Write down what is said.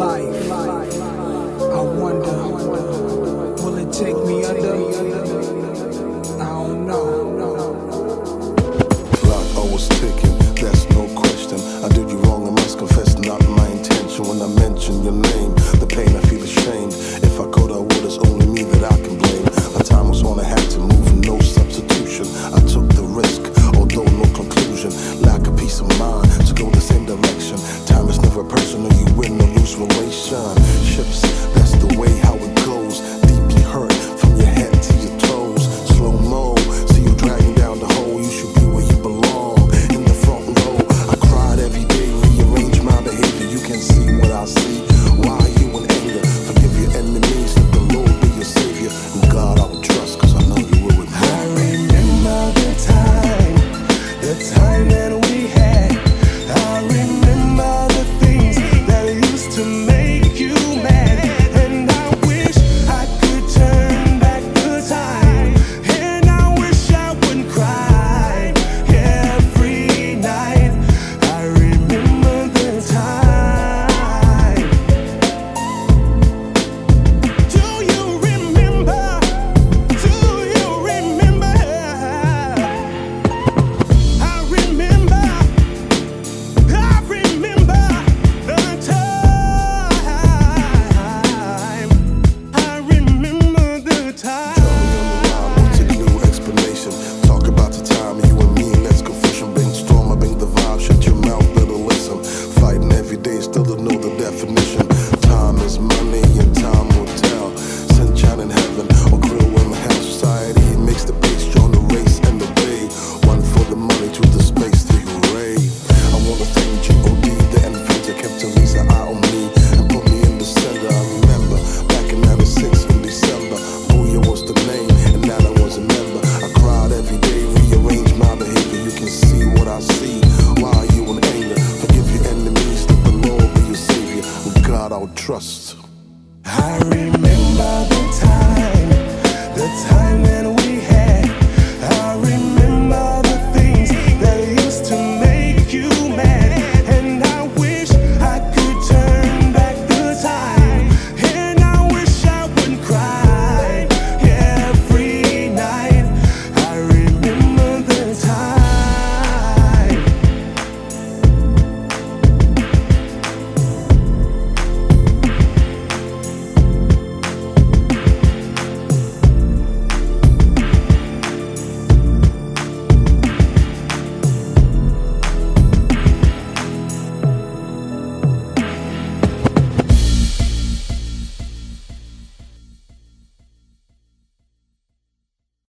life. I wonder, will it take me under? I don't know. Clock was ticking, that's no question. I did you wrong, I must confess, not my intention. When I mention your name, the pain I feel is shame. If I could, I would, it's only me that I can blame. My time was on, I had to move, no substitution. I took the risk, although no conclusion. Lack of peace of mind. shine. Ships trust.